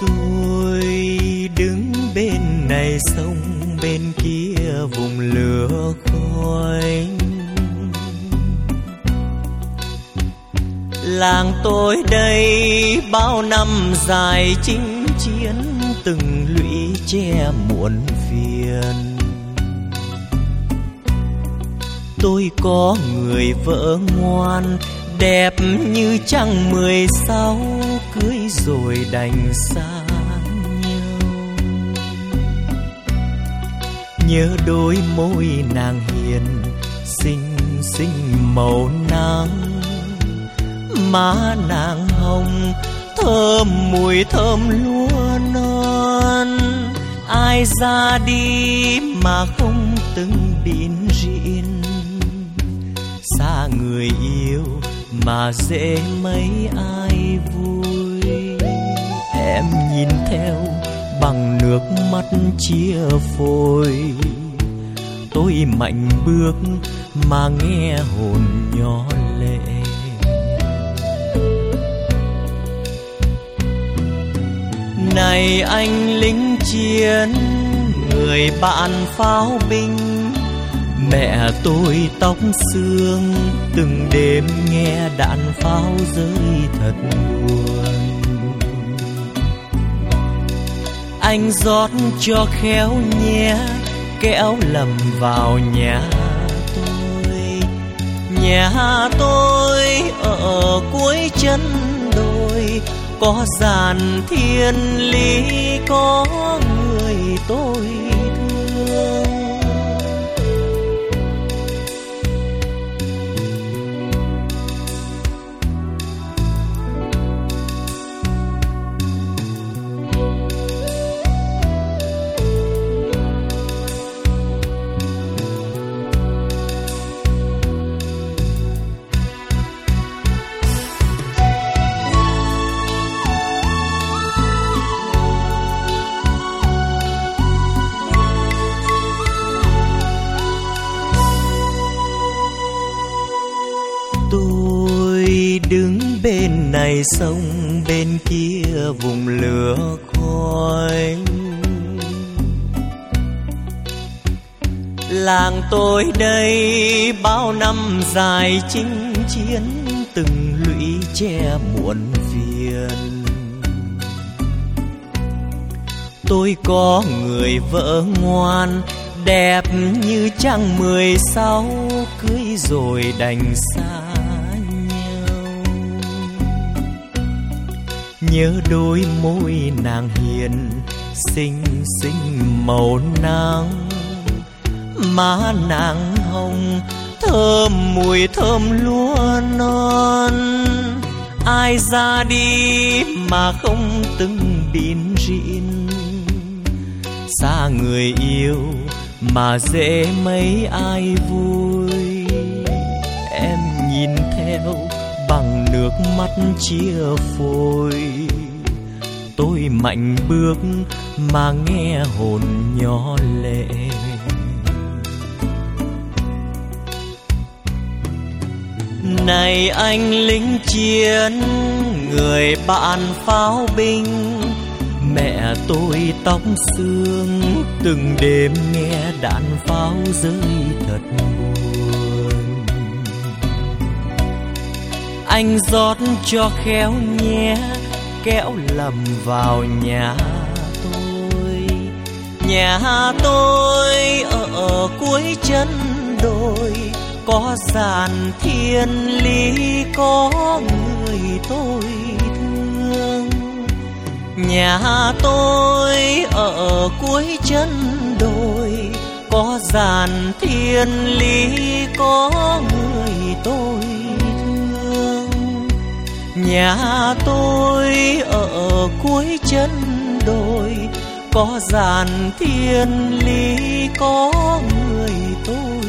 tôi đứng bên này, sông bên kia, vùng lửa khói. Làng tôi đây bao năm dài chinh chiến, từng lũy che muộn phiền. Tôi có người vợ ngoan, đẹp như trăng mười sáu cưới rồi đành xa nhau. Nhớ đôi môi nàng hiền, xinh xinh màu nắng. Má nàng hồng, thơm mùi thơm lúa non. Ai ra đi mà không từng đin riêng xa người yêu mà dễ mấy ai vui em nhìn theo bằng nước mắt chia phôi. Tôi mạnh bước mà nghe hồn nhỏ lệ. Này anh lính chiến, người bạn pháo binh, mẹ tôi tóc xương, từng đêm nghe đạn pháo rơi thật buồn. Anh rót cho khéo nhé kéo lầm vào nhà tôi. Nhà tôi ở cuối chân đồi, có giàn thiên lý, có người tôi. Bên này sông bên kia vùng lửa khói. Làng tôi đây bao năm dài chinh chiến, từng lũy che muộn phiền. Tôi có người vợ ngoan, đẹp như trăng mười sáu, cưới rồi đành xa. Nhớ đôi môi nàng hiền, xinh xinh màu nắng. Má nàng hồng, thơm mùi thơm lúa non. Ai ra đi mà không từng đin rin xa người yêu mà dễ mấy ai vui. Em nhìn theo bằng nước mắt chia phôi. Tôi mạnh bước mà nghe hồn nhỏ lệ. Này anh lính chiến, người bạn pháo binh, mẹ tôi tóc xương, từng đêm nghe đạn pháo rơi thật buồn. Anh rót cho khéo nhé kéo lầm vào nhà tôi. Nhà tôi ở cuối chân đồi, có giàn thiên lý, có người tôi thương. Nhà tôi ở cuối chân đồi, có giàn thiên lý, có người tôi thương Nhà tôi ở cuối chân đồi Có giàn thiên lý có người tôi.